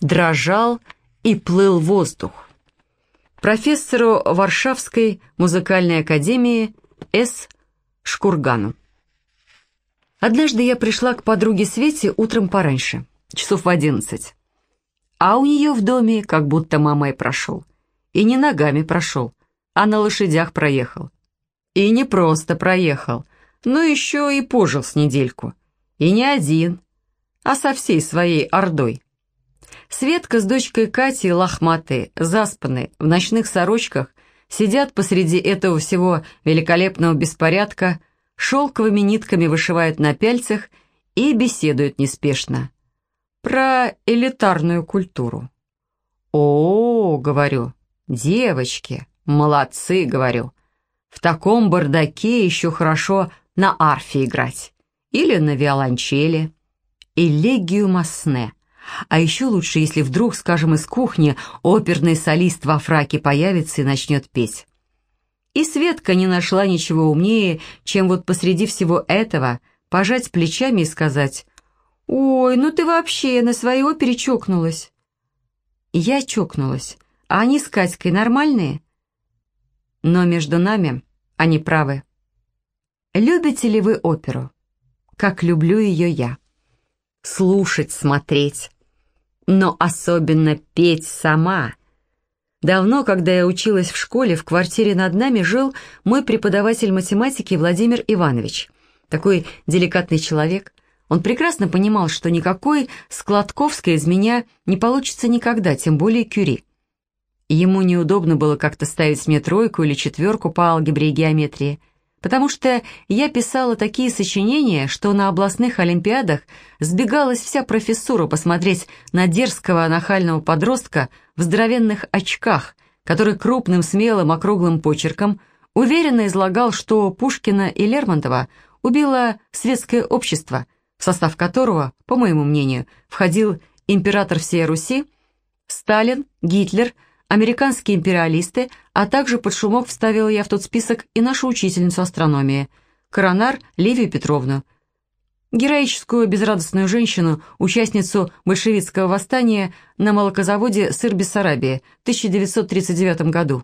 дрожал и плыл воздух. Профессору Варшавской музыкальной академии С. Шкургану. Однажды я пришла к подруге Свете утром пораньше, часов в одиннадцать. А у нее в доме как будто мамой прошел. И не ногами прошел, а на лошадях проехал. И не просто проехал, но еще и пожил с недельку. И не один, а со всей своей ордой. Светка с дочкой Катей лохматые, заспанные, в ночных сорочках, сидят посреди этого всего великолепного беспорядка, шелковыми нитками вышивают на пяльцах и беседуют неспешно. Про элитарную культуру. «О, — говорю, — девочки, молодцы, — говорю, — в таком бардаке еще хорошо на арфе играть или на виолончели. Элегию Масне. А еще лучше, если вдруг, скажем, из кухни оперный солист во фраке появится и начнет петь. И Светка не нашла ничего умнее, чем вот посреди всего этого пожать плечами и сказать «Ой, ну ты вообще на своей опере чокнулась». Я чокнулась, а они с Катькой нормальные? Но между нами они правы. Любите ли вы оперу? Как люблю ее я. Слушать, смотреть. Но особенно петь сама. Давно, когда я училась в школе, в квартире над нами жил мой преподаватель математики Владимир Иванович. Такой деликатный человек. Он прекрасно понимал, что никакой Складковской из меня не получится никогда, тем более Кюри. Ему неудобно было как-то ставить мне тройку или четверку по алгебре и геометрии, потому что я писала такие сочинения, что на областных олимпиадах сбегалась вся профессура посмотреть на дерзкого нахального подростка в здоровенных очках, который крупным, смелым, округлым почерком уверенно излагал, что Пушкина и Лермонтова убило светское общество, в состав которого, по моему мнению, входил император всей Руси, Сталин, Гитлер – американские империалисты, а также под шумок вставила я в тот список и нашу учительницу астрономии, Коронар Ливию Петровну, героическую безрадостную женщину, участницу большевистского восстания на молокозаводе «Сыр Бессарабии» в 1939 году.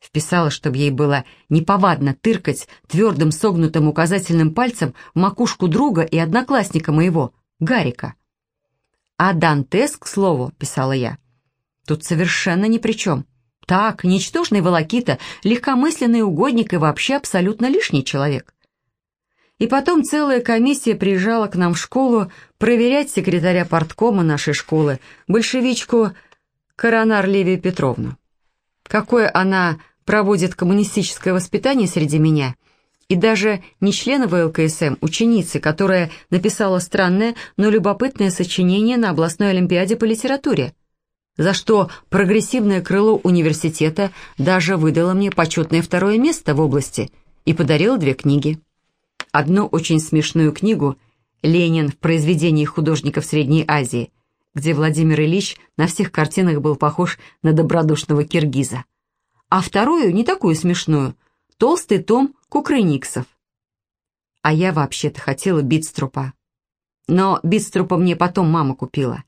Вписала, чтобы ей было неповадно тыркать твердым согнутым указательным пальцем макушку друга и одноклассника моего, Гарика. «А Дантес, к слову», — писала я, — Тут совершенно ни при чем. Так, ничтожный волокита, легкомысленный угодник и вообще абсолютно лишний человек. И потом целая комиссия приезжала к нам в школу проверять секретаря порткома нашей школы, большевичку Коронар Левию Петровну. Какое она проводит коммунистическое воспитание среди меня, и даже не члена ВЛКСМ, ученицы, которая написала странное, но любопытное сочинение на областной олимпиаде по литературе за что прогрессивное крыло университета даже выдало мне почетное второе место в области и подарило две книги. Одну очень смешную книгу «Ленин в произведении художников Средней Азии», где Владимир Ильич на всех картинах был похож на добродушного киргиза. А вторую, не такую смешную, толстый том Кукрыниксов. А я вообще-то хотела Битструпа. Но Битструпа мне потом мама купила.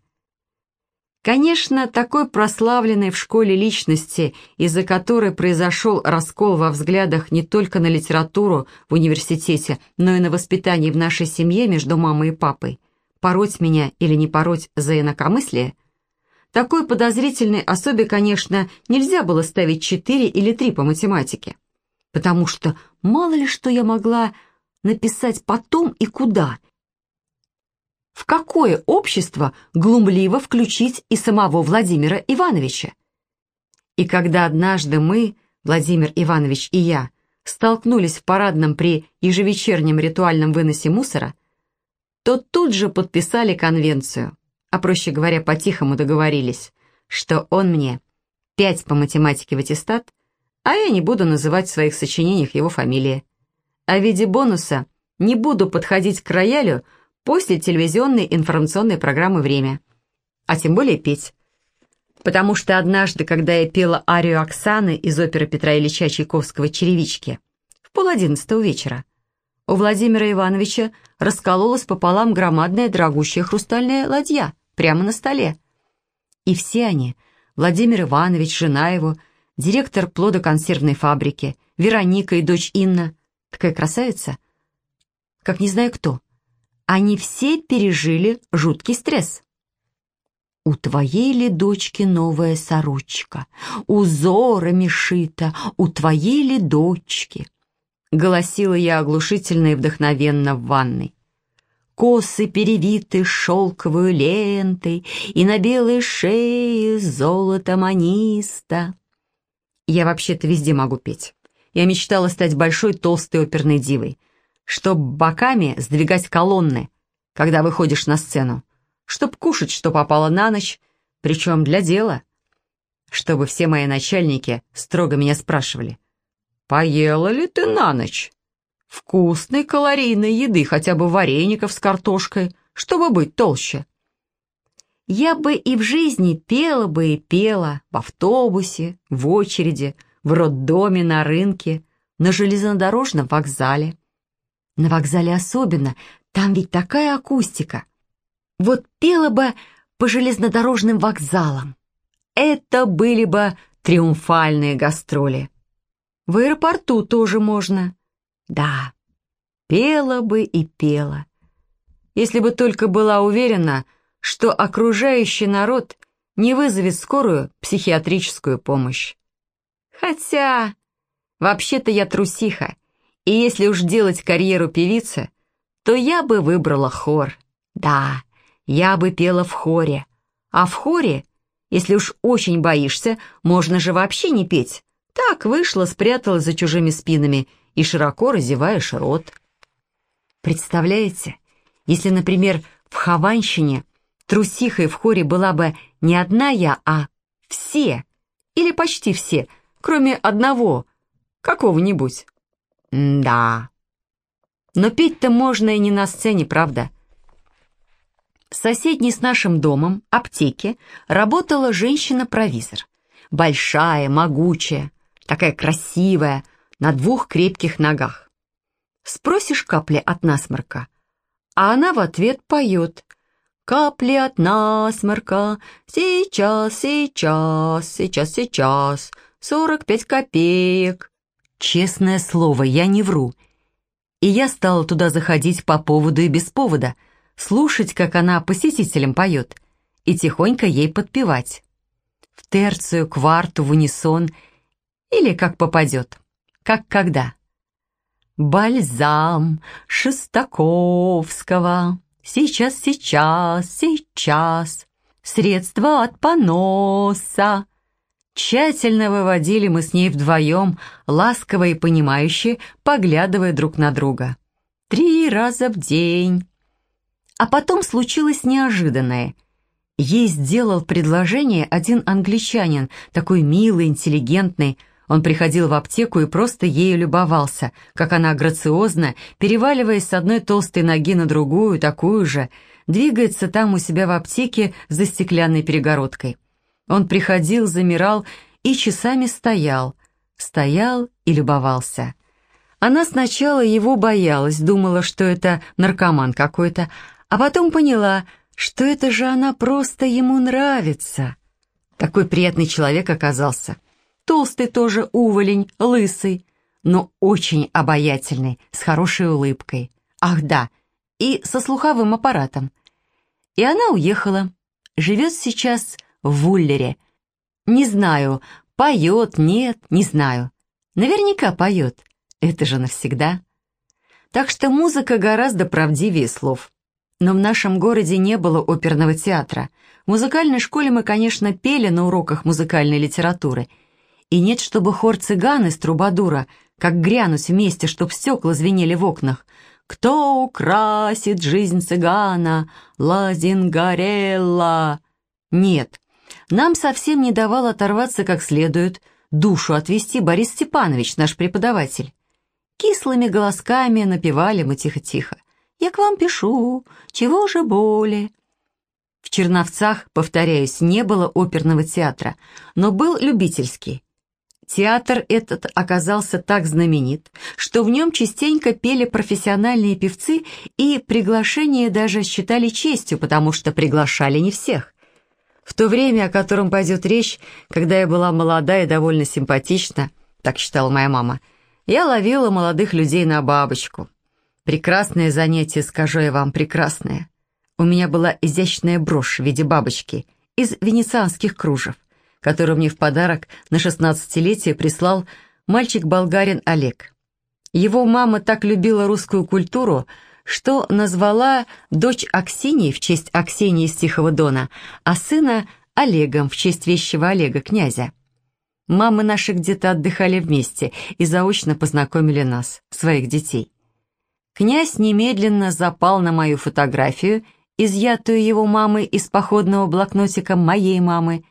Конечно, такой прославленной в школе личности, из-за которой произошел раскол во взглядах не только на литературу в университете, но и на воспитание в нашей семье между мамой и папой, пороть меня или не пороть за инакомыслие, такой подозрительной особе, конечно, нельзя было ставить четыре или три по математике, потому что мало ли что я могла написать потом и куда – в какое общество глумливо включить и самого Владимира Ивановича. И когда однажды мы, Владимир Иванович и я, столкнулись в парадном при ежевечернем ритуальном выносе мусора, то тут же подписали конвенцию, а проще говоря, по-тихому договорились, что он мне пять по математике в аттестат, а я не буду называть в своих сочинениях его фамилии. А в виде бонуса не буду подходить к роялю, после телевизионной информационной программы «Время». А тем более петь. Потому что однажды, когда я пела арию Оксаны из оперы Петра Ильича Чайковского «Черевички» в полодиннадцатого вечера, у Владимира Ивановича раскололась пополам громадная дорогущая хрустальная ладья прямо на столе. И все они, Владимир Иванович, жена его, директор плодоконсервной фабрики, Вероника и дочь Инна, такая красавица, как не знаю кто, они все пережили жуткий стресс. У твоей ли дочки новая сорочка, узорами шита, у твоей ли дочки? Голосила я оглушительно и вдохновенно в ванной. Косы перевиты шелковой лентой, И на белой шее золото маниста. Я вообще-то везде могу петь. Я мечтала стать большой толстой оперной дивой, чтоб боками сдвигать колонны, когда выходишь на сцену чтоб кушать, что попало на ночь, причем для дела. Чтобы все мои начальники строго меня спрашивали, «Поела ли ты на ночь?» Вкусной калорийной еды, хотя бы вареников с картошкой, чтобы быть толще. Я бы и в жизни пела бы и пела, в автобусе, в очереди, в роддоме, на рынке, на железнодорожном вокзале. На вокзале особенно, там ведь такая акустика. Вот пела бы по железнодорожным вокзалам. Это были бы триумфальные гастроли. В аэропорту тоже можно. Да, пела бы и пела. Если бы только была уверена, что окружающий народ не вызовет скорую психиатрическую помощь. Хотя, вообще-то я трусиха, и если уж делать карьеру певицы, то я бы выбрала хор. Да, я бы пела в хоре. А в хоре, если уж очень боишься, можно же вообще не петь. Так вышла, спряталась за чужими спинами и широко разеваешь рот. Представляете, если, например, в Хованщине трусихой в хоре была бы не одна я, а все, или почти все, кроме одного, какого-нибудь. Да. Но петь-то можно и не на сцене, правда? В соседней с нашим домом, аптеке, работала женщина-провизор. Большая, могучая, такая красивая, на двух крепких ногах. Спросишь капли от насморка, а она в ответ поет «Капли от насморка, сейчас, сейчас, сейчас, сейчас, сорок пять копеек». Честное слово, я не вру. И я стала туда заходить по поводу и без повода – слушать, как она посетителям поет, и тихонько ей подпевать. В терцию, кварту, в унисон или как попадет, как когда. Бальзам Шестаковского, сейчас, сейчас, сейчас, средства от поноса. Тщательно выводили мы с ней вдвоем, ласково и понимающе, поглядывая друг на друга. Три раза в день, а потом случилось неожиданное. Ей сделал предложение один англичанин, такой милый, интеллигентный. Он приходил в аптеку и просто ею любовался, как она грациозно, переваливаясь с одной толстой ноги на другую, такую же, двигается там у себя в аптеке за стеклянной перегородкой. Он приходил, замирал и часами стоял, стоял и любовался. Она сначала его боялась, думала, что это наркоман какой-то, а потом поняла, что это же она просто ему нравится. Такой приятный человек оказался. Толстый тоже уволень, лысый, но очень обаятельный, с хорошей улыбкой. Ах да, и со слуховым аппаратом. И она уехала. Живет сейчас в Вуллере. Не знаю, поет, нет, не знаю. Наверняка поет. Это же навсегда. Так что музыка гораздо правдивее слов. Но в нашем городе не было оперного театра. В музыкальной школе мы, конечно, пели на уроках музыкальной литературы. И нет, чтобы хор цыган из трубадура, как грянуть вместе, чтоб стекла звенели в окнах. «Кто украсит жизнь цыгана? Лазингарелла!» Нет, нам совсем не давал оторваться как следует, душу отвести Борис Степанович, наш преподаватель. Кислыми голосками напевали мы тихо-тихо. Я к вам пишу, чего же боли?» В Черновцах, повторяюсь, не было оперного театра, но был любительский. Театр этот оказался так знаменит, что в нем частенько пели профессиональные певцы и приглашение даже считали честью, потому что приглашали не всех. В то время, о котором пойдет речь, когда я была молода и довольно симпатична, так считала моя мама, я ловила молодых людей на бабочку. Прекрасное занятие, скажу я вам, прекрасное. У меня была изящная брошь в виде бабочки из венецианских кружев, которую мне в подарок на шестнадцатилетие прислал мальчик-болгарин Олег. Его мама так любила русскую культуру, что назвала дочь Аксинии в честь Аксинии из Тихого Дона, а сына Олегом в честь вещего Олега, князя. Мамы наши где-то отдыхали вместе и заочно познакомили нас, своих детей. Князь немедленно запал на мою фотографию, изъятую его мамой из походного блокнотика моей мамы,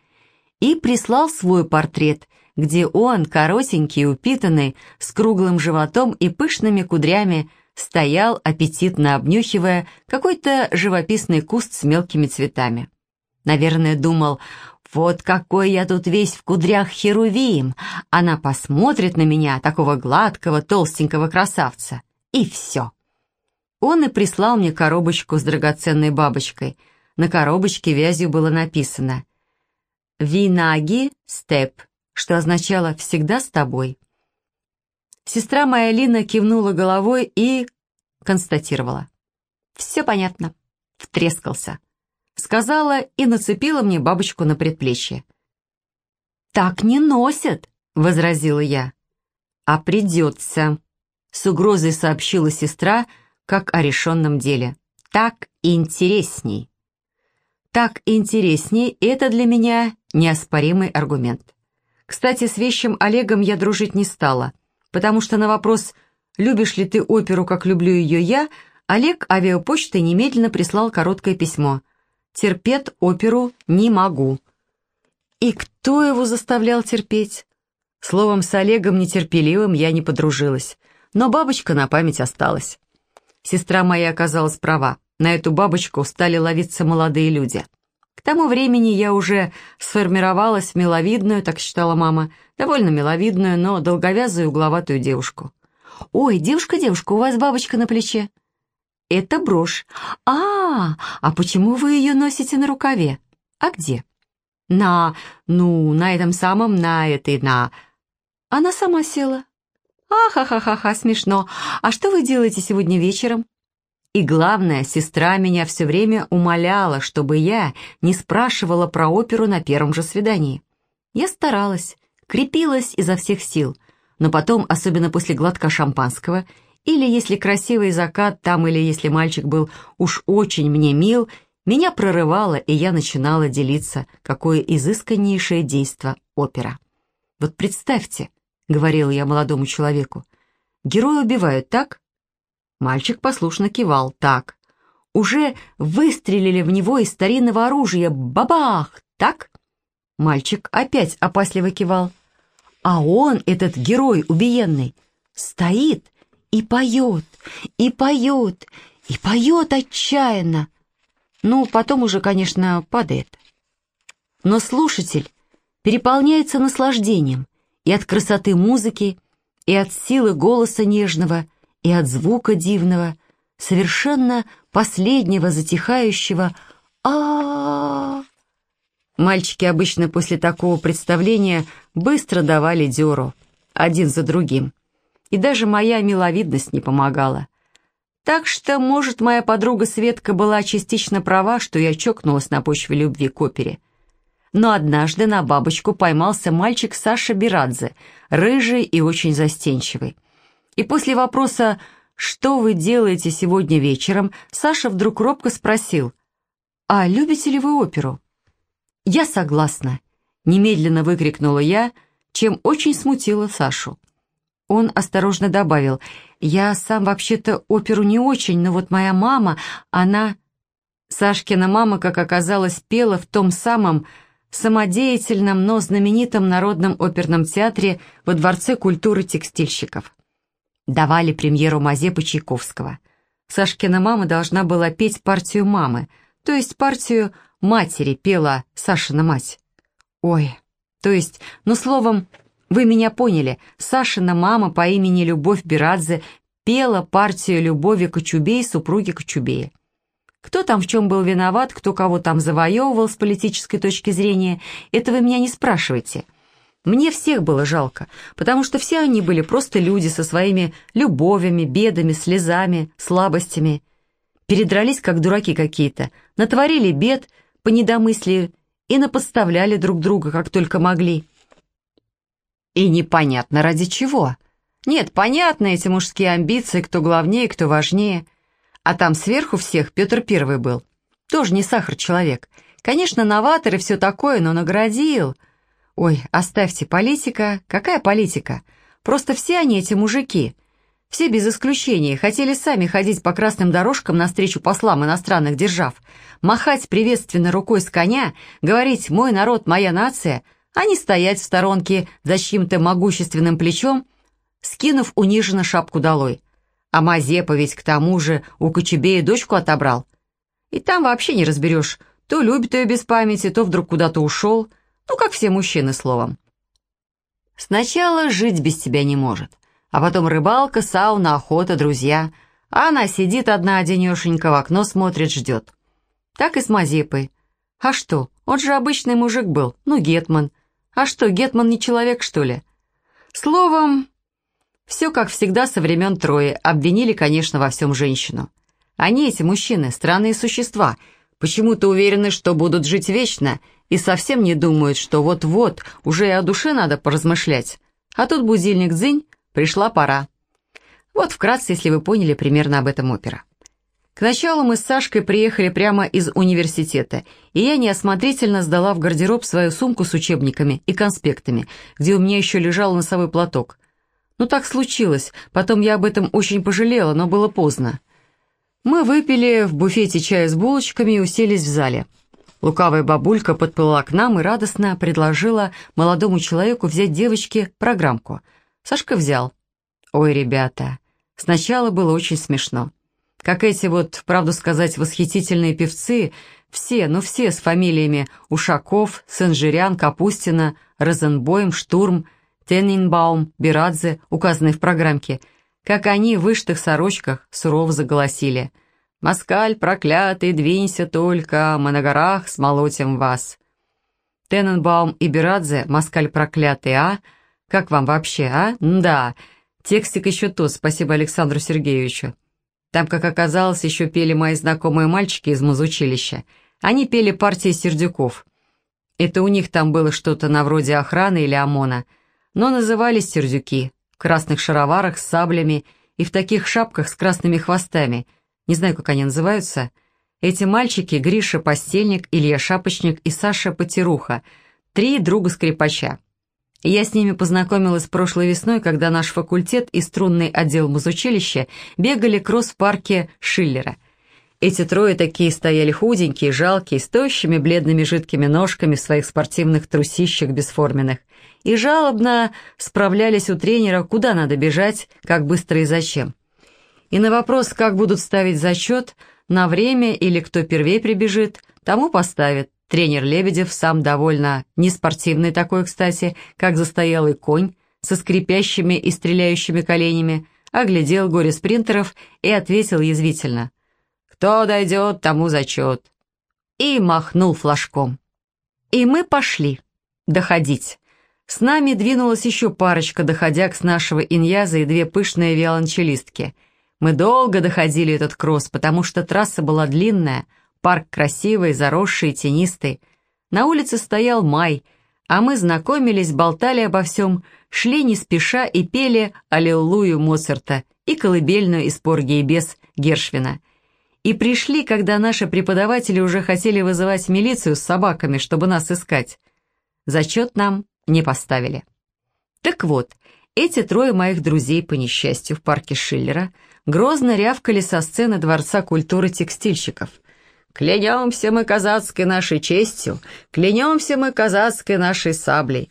и прислал свой портрет, где он, коротенький, упитанный, с круглым животом и пышными кудрями, стоял, аппетитно обнюхивая какой-то живописный куст с мелкими цветами. Наверное, думал, вот какой я тут весь в кудрях херувим. Она посмотрит на меня, такого гладкого, толстенького красавца. И все. Он и прислал мне коробочку с драгоценной бабочкой. На коробочке вязью было написано «Винаги степ», что означало «всегда с тобой». Сестра моя Лина кивнула головой и констатировала. «Все понятно». Втрескался. Сказала и нацепила мне бабочку на предплечье. «Так не носят», — возразила я. «А придется», — с угрозой сообщила сестра, как о решенном деле. «Так интересней». «Так интересней» — это для меня неоспоримый аргумент. Кстати, с вещим Олегом я дружить не стала потому что на вопрос «Любишь ли ты оперу, как люблю ее я?» Олег авиапочтой немедленно прислал короткое письмо. «Терпеть оперу не могу». И кто его заставлял терпеть? Словом, с Олегом нетерпеливым я не подружилась, но бабочка на память осталась. Сестра моя оказалась права, на эту бабочку стали ловиться молодые люди. К тому времени я уже сформировалась в миловидную, так считала мама, довольно миловидную, но долговязую угловатую девушку. «Ой, девушка-девушка, у вас бабочка на плече». «Это брошь. А, а почему вы ее носите на рукаве? А где?» «На, ну, на этом самом, на этой, на...» Она сама села. «Ахахахаха, смешно. А что вы делаете сегодня вечером?» И главное, сестра меня все время умоляла, чтобы я не спрашивала про оперу на первом же свидании. Я старалась, крепилась изо всех сил, но потом, особенно после глотка шампанского, или если красивый закат там, или если мальчик был уж очень мне мил, меня прорывало, и я начинала делиться, какое изысканнейшее действо опера. «Вот представьте», — говорила я молодому человеку, — «героя убивают так, Мальчик послушно кивал. «Так». «Уже выстрелили в него из старинного оружия. Бабах! Так?» Мальчик опять опасливо кивал. А он, этот герой убиенный, стоит и поет, и поет, и поет отчаянно. Ну, потом уже, конечно, падает. Но слушатель переполняется наслаждением и от красоты музыки, и от силы голоса нежного, и от звука дивного, совершенно последнего затихающего а, Мальчики обычно после такого представления быстро давали дёру, один за другим. И даже моя миловидность не помогала. Так что, может, моя подруга Светка была частично права, что я чокнулась на почве любви к опере. Но однажды на бабочку поймался мальчик Саша Бирадзе, рыжий и очень застенчивый. И после вопроса «Что вы делаете сегодня вечером?» Саша вдруг робко спросил «А любите ли вы оперу?» «Я согласна», — немедленно выкрикнула я, чем очень смутила Сашу. Он осторожно добавил «Я сам вообще-то оперу не очень, но вот моя мама, она...» Сашкина мама, как оказалось, пела в том самом самодеятельном, но знаменитом народном оперном театре во Дворце культуры текстильщиков давали премьеру Мазепы Чайковского. Сашкина мама должна была петь партию мамы, то есть партию матери пела Сашина мать. Ой, то есть, ну словом, вы меня поняли, Сашина мама по имени Любовь Бирадзе пела партию Любови Кочубей, супруги Кочубея. Кто там в чем был виноват, кто кого там завоевывал с политической точки зрения, это вы меня не спрашивайте. Мне всех было жалко, потому что все они были просто люди со своими любовями, бедами, слезами, слабостями. Передрались, как дураки какие-то, натворили бед по недомыслию и наподставляли друг друга, как только могли. И непонятно ради чего. Нет, понятно эти мужские амбиции, кто главнее, кто важнее – а там сверху всех Петр Первый был. Тоже не сахар человек. Конечно, новатор и все такое, но наградил. Ой, оставьте, политика. Какая политика? Просто все они эти мужики. Все без исключения хотели сами ходить по красным дорожкам навстречу послам иностранных держав, махать приветственно рукой с коня, говорить «мой народ, моя нация», а не стоять в сторонке за чьим-то могущественным плечом, скинув униженно шапку долой. А Мазепа ведь к тому же у Кочубея дочку отобрал. И там вообще не разберешь, то любит ее без памяти, то вдруг куда-то ушел. Ну, как все мужчины, словом. Сначала жить без тебя не может, а потом рыбалка, сауна, охота, друзья. А она сидит одна-одинешенька, в окно смотрит, ждет. Так и с Мазепой. А что, он же обычный мужик был, ну, гетман. А что, гетман не человек, что ли? Словом, все, как всегда, со времен Трои, обвинили, конечно, во всем женщину. Они, эти мужчины, странные существа, почему-то уверены, что будут жить вечно, и совсем не думают, что вот-вот уже и о душе надо поразмышлять. А тут будильник дзынь, пришла пора. Вот вкратце, если вы поняли примерно об этом опера. К началу мы с Сашкой приехали прямо из университета, и я неосмотрительно сдала в гардероб свою сумку с учебниками и конспектами, где у меня еще лежал носовой платок. Ну так случилось, потом я об этом очень пожалела, но было поздно. Мы выпили в буфете чай с булочками и уселись в зале. Лукавая бабулька подплыла к нам и радостно предложила молодому человеку взять девочке программку. Сашка взял. Ой, ребята, сначала было очень смешно. Как эти вот, правду сказать, восхитительные певцы, все, ну все с фамилиями Ушаков, Сенжирян, Капустина, Розенбойм, Штурм – Теннинбаум, Бирадзе, указанные в программке, как они в вышитых сорочках сурово заголосили. «Москаль проклятый, двинься только, мы на горах смолотим вас». Тенненбаум и Бирадзе, «Москаль проклятый, а? Как вам вообще, а? Да, текстик еще тот, спасибо Александру Сергеевичу. Там, как оказалось, еще пели мои знакомые мальчики из музучилища. Они пели партии сердюков. Это у них там было что-то на вроде охраны или ОМОНа – но назывались сердюки, красных шароварах с саблями и в таких шапках с красными хвостами, не знаю, как они называются. Эти мальчики — Гриша Постельник, Илья Шапочник и Саша Потеруха, три друга-скрипача. Я с ними познакомилась прошлой весной, когда наш факультет и струнный отдел музучилища бегали кросс парке Шиллера. Эти трое такие стояли худенькие, жалкие, с тощими, бледными жидкими ножками в своих спортивных трусищах бесформенных и жалобно справлялись у тренера, куда надо бежать, как быстро и зачем. И на вопрос, как будут ставить зачет, на время или кто первее прибежит, тому поставит. Тренер Лебедев сам довольно неспортивный такой, кстати, как застоялый конь, со скрипящими и стреляющими коленями, оглядел горе спринтеров и ответил язвительно. «Кто дойдет, тому зачет». И махнул флажком. И мы пошли доходить. С нами двинулась еще парочка, доходя с нашего иньяза и две пышные виолончелистки. Мы долго доходили этот кросс, потому что трасса была длинная, парк красивый, заросший, тенистый. На улице стоял май, а мы знакомились, болтали обо всем, шли не спеша и пели «Аллилуйю» Моцарта и колыбельную из «Порги и бес» Гершвина. И пришли, когда наши преподаватели уже хотели вызывать милицию с собаками, чтобы нас искать. Зачет нам не поставили. Так вот, эти трое моих друзей, по несчастью, в парке Шиллера грозно рявкали со сцены Дворца культуры текстильщиков. «Клянемся мы казацкой нашей честью, клянемся мы казацкой нашей саблей».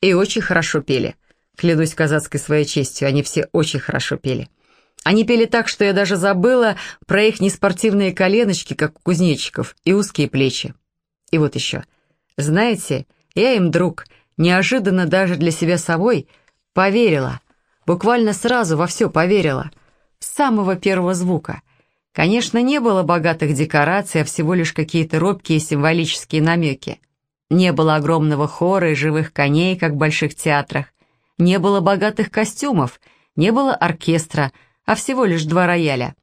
И очень хорошо пели. Клянусь казацкой своей честью, они все очень хорошо пели. Они пели так, что я даже забыла про их неспортивные коленочки, как у кузнечиков, и узкие плечи. И вот еще. Знаете, я им друг — неожиданно даже для себя самой, поверила, буквально сразу во все поверила, с самого первого звука. Конечно, не было богатых декораций, а всего лишь какие-то робкие символические намеки. Не было огромного хора и живых коней, как в больших театрах. Не было богатых костюмов, не было оркестра, а всего лишь два рояля.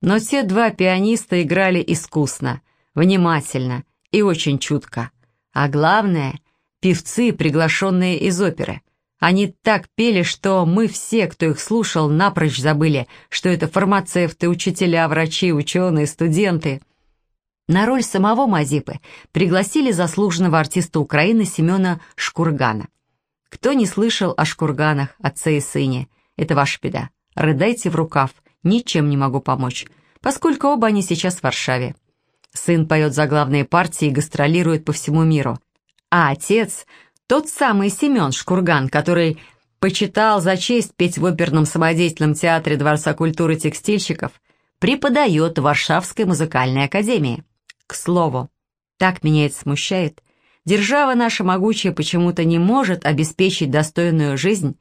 Но те два пианиста играли искусно, внимательно и очень чутко. А главное — певцы, приглашенные из оперы. Они так пели, что мы все, кто их слушал, напрочь забыли, что это фармацевты, учителя, врачи, ученые, студенты. На роль самого Мазипы пригласили заслуженного артиста Украины Семена Шкургана. Кто не слышал о Шкурганах, отце и сыне, это ваша беда. Рыдайте в рукав, ничем не могу помочь, поскольку оба они сейчас в Варшаве. Сын поет за главные партии и гастролирует по всему миру. А отец тот самый Семен Шкурган, который почитал за честь петь в оперном самодеятельном театре Дворца культуры текстильщиков, преподает в Варшавской музыкальной академии. К слову, так меня это смущает. Держава наша могучая почему-то не может обеспечить достойную жизнь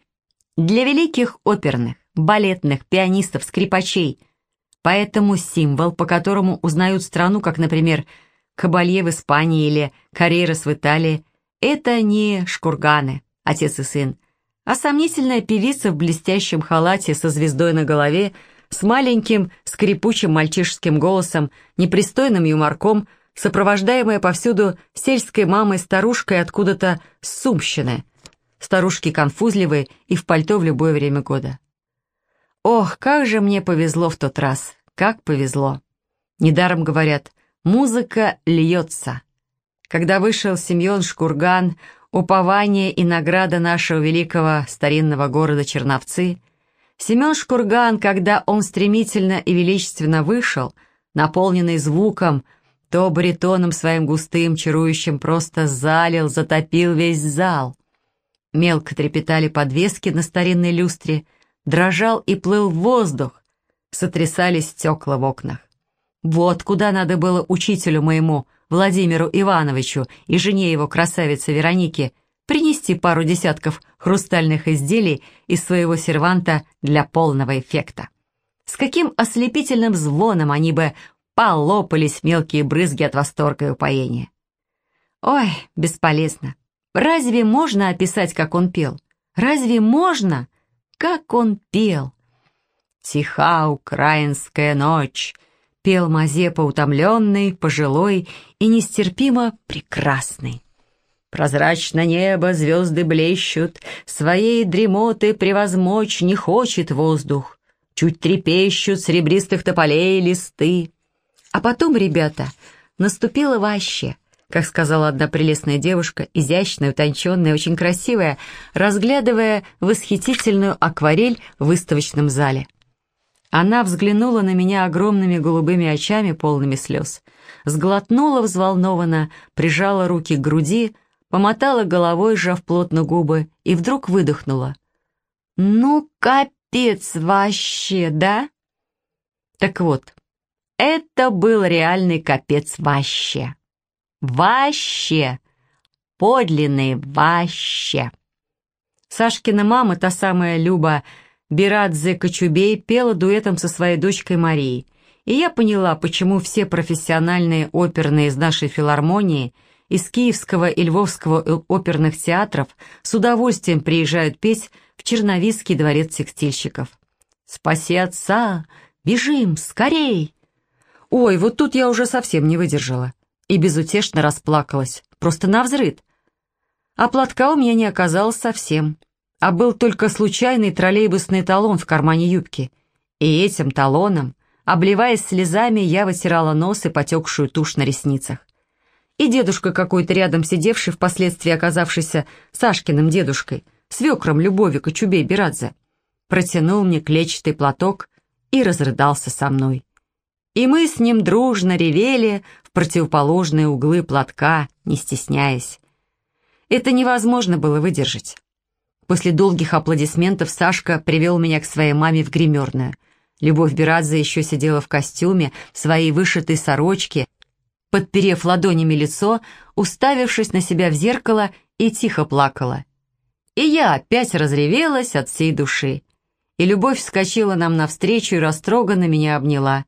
для великих оперных, балетных, пианистов, скрипачей. Поэтому символ, по которому узнают страну, как, например, Кабалье в Испании или Карьерас в Италии – это не шкурганы, отец и сын, а сомнительная певица в блестящем халате со звездой на голове, с маленьким скрипучим мальчишеским голосом, непристойным юморком, сопровождаемая повсюду сельской мамой-старушкой откуда-то с Сумщины, старушки конфузливые и в пальто в любое время года. Ох, как же мне повезло в тот раз, как повезло. Недаром говорят, музыка льется. Когда вышел Семен Шкурган, упование и награда нашего великого старинного города Черновцы, Семен Шкурган, когда он стремительно и величественно вышел, наполненный звуком, то баритоном своим густым, чарующим просто залил, затопил весь зал. Мелко трепетали подвески на старинной люстре, дрожал и плыл воздух, сотрясались стекла в окнах. Вот куда надо было учителю моему, Владимиру Ивановичу и жене его красавице Веронике принести пару десятков хрустальных изделий из своего серванта для полного эффекта. С каким ослепительным звоном они бы полопались мелкие брызги от восторга и упоения. Ой, бесполезно. Разве можно описать, как он пел? Разве можно? Как он пел? «Тиха украинская ночь», пел Мазепа утомленный, пожилой и нестерпимо прекрасный. Прозрачно небо, звезды блещут, Своей дремоты превозмочь не хочет воздух. Чуть трепещут сребристых тополей листы. А потом, ребята, наступило вообще, как сказала одна прелестная девушка, изящная, утонченная, очень красивая, разглядывая восхитительную акварель в выставочном зале. Она взглянула на меня огромными голубыми очами, полными слез, сглотнула взволнованно, прижала руки к груди, помотала головой, сжав плотно губы, и вдруг выдохнула. «Ну, капец вообще, да?» Так вот, это был реальный капец вообще. Вообще. Подлинный вообще. Сашкина мама, та самая Люба, Бирадзе Кочубей пела дуэтом со своей дочкой Марией. И я поняла, почему все профессиональные оперные из нашей филармонии, из Киевского и Львовского оперных театров с удовольствием приезжают петь в Черновицкий дворец текстильщиков. «Спаси отца! Бежим! Скорей!» Ой, вот тут я уже совсем не выдержала и безутешно расплакалась, просто навзрыд. А платка у меня не оказалось совсем а был только случайный троллейбусный талон в кармане юбки. И этим талоном, обливаясь слезами, я вытирала нос и потекшую тушь на ресницах. И дедушка какой-то рядом сидевший, впоследствии оказавшийся Сашкиным дедушкой, свекром Любови Кочубей Берадзе, протянул мне клетчатый платок и разрыдался со мной. И мы с ним дружно ревели в противоположные углы платка, не стесняясь. Это невозможно было выдержать. После долгих аплодисментов Сашка привел меня к своей маме в гримерную. Любовь Берадзе еще сидела в костюме, в своей вышитой сорочке, подперев ладонями лицо, уставившись на себя в зеркало и тихо плакала. И я опять разревелась от всей души. И Любовь вскочила нам навстречу и растроганно меня обняла.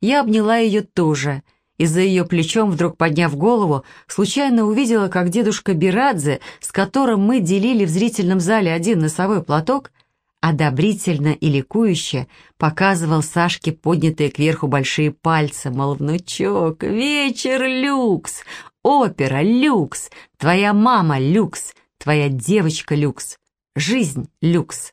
Я обняла ее тоже, и за ее плечом, вдруг подняв голову, случайно увидела, как дедушка Бирадзе, с которым мы делили в зрительном зале один носовой платок, одобрительно и ликующе показывал Сашке поднятые кверху большие пальцы, мол, внучок, вечер люкс, опера люкс, твоя мама люкс, твоя девочка люкс, жизнь люкс.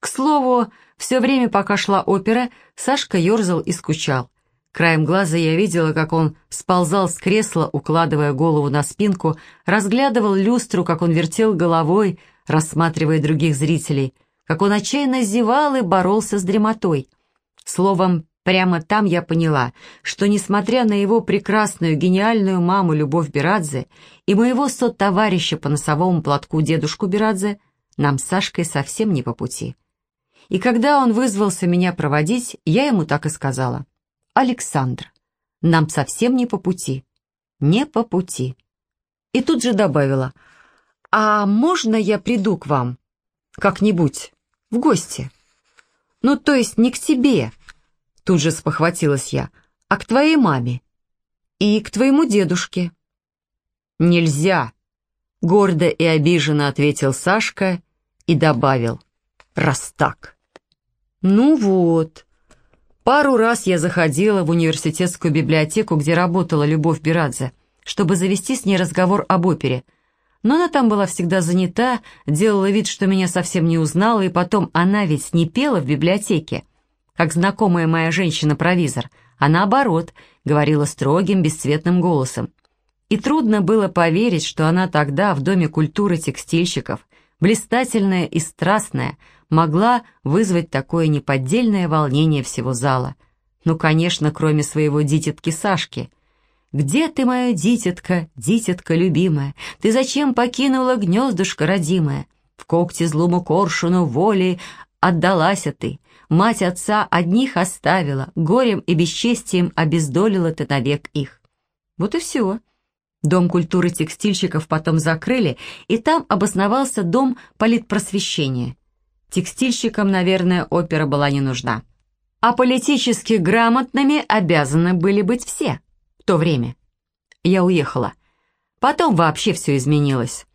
К слову, все время, пока шла опера, Сашка ерзал и скучал. Краем глаза я видела, как он сползал с кресла, укладывая голову на спинку, разглядывал люстру, как он вертел головой, рассматривая других зрителей — как он отчаянно зевал и боролся с дремотой. Словом, прямо там я поняла, что, несмотря на его прекрасную, гениальную маму Любовь Бирадзе и моего сотоварища по носовому платку дедушку Бирадзе, нам с Сашкой совсем не по пути. И когда он вызвался меня проводить, я ему так и сказала. «Александр, нам совсем не по пути. Не по пути». И тут же добавила, «А можно я приду к вам как-нибудь?» в гости. Ну, то есть не к тебе, тут же спохватилась я, а к твоей маме и к твоему дедушке. Нельзя, гордо и обиженно ответил Сашка и добавил, раз так. Ну вот, пару раз я заходила в университетскую библиотеку, где работала Любовь Бирадзе, чтобы завести с ней разговор об опере – но она там была всегда занята, делала вид, что меня совсем не узнала, и потом она ведь не пела в библиотеке, как знакомая моя женщина-провизор, а наоборот, говорила строгим, бесцветным голосом. И трудно было поверить, что она тогда в Доме культуры текстильщиков, блистательная и страстная, могла вызвать такое неподдельное волнение всего зала. Ну, конечно, кроме своего дитятки Сашки — «Где ты, моя дитятка, дитятка любимая? Ты зачем покинула гнездышко родимое? В когте злому коршуну воли отдалась ты. Мать отца одних оставила, горем и бесчестием обездолила ты навек их». Вот и все. Дом культуры текстильщиков потом закрыли, и там обосновался дом политпросвещения. Текстильщикам, наверное, опера была не нужна. А политически грамотными обязаны были быть все то время. Я уехала. Потом вообще все изменилось.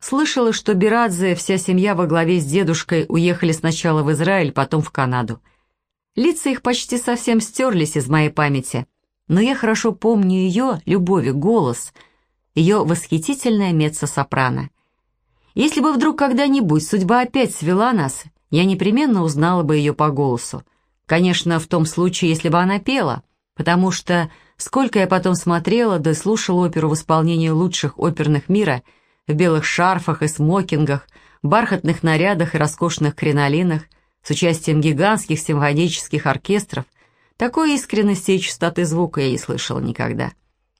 Слышала, что Бирадзе, вся семья во главе с дедушкой уехали сначала в Израиль, потом в Канаду. Лица их почти совсем стерлись из моей памяти, но я хорошо помню ее, Любови, голос, ее восхитительная меццо-сопрано. Если бы вдруг когда-нибудь судьба опять свела нас, я непременно узнала бы ее по голосу. Конечно, в том случае, если бы она пела, потому что Сколько я потом смотрела да слушала оперу в исполнении лучших оперных мира, в белых шарфах и смокингах, бархатных нарядах и роскошных кринолинах, с участием гигантских симфонических оркестров, такой искренности и чистоты звука я не слышала никогда.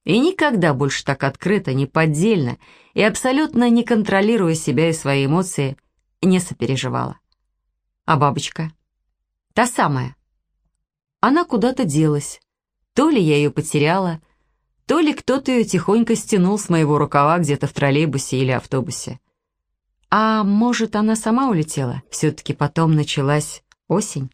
И никогда больше так открыто, неподдельно и абсолютно не контролируя себя и свои эмоции, не сопереживала. А бабочка? Та самая. Она куда-то делась, то ли я ее потеряла, то ли кто-то ее тихонько стянул с моего рукава где-то в троллейбусе или автобусе. А может, она сама улетела? Все-таки потом началась осень.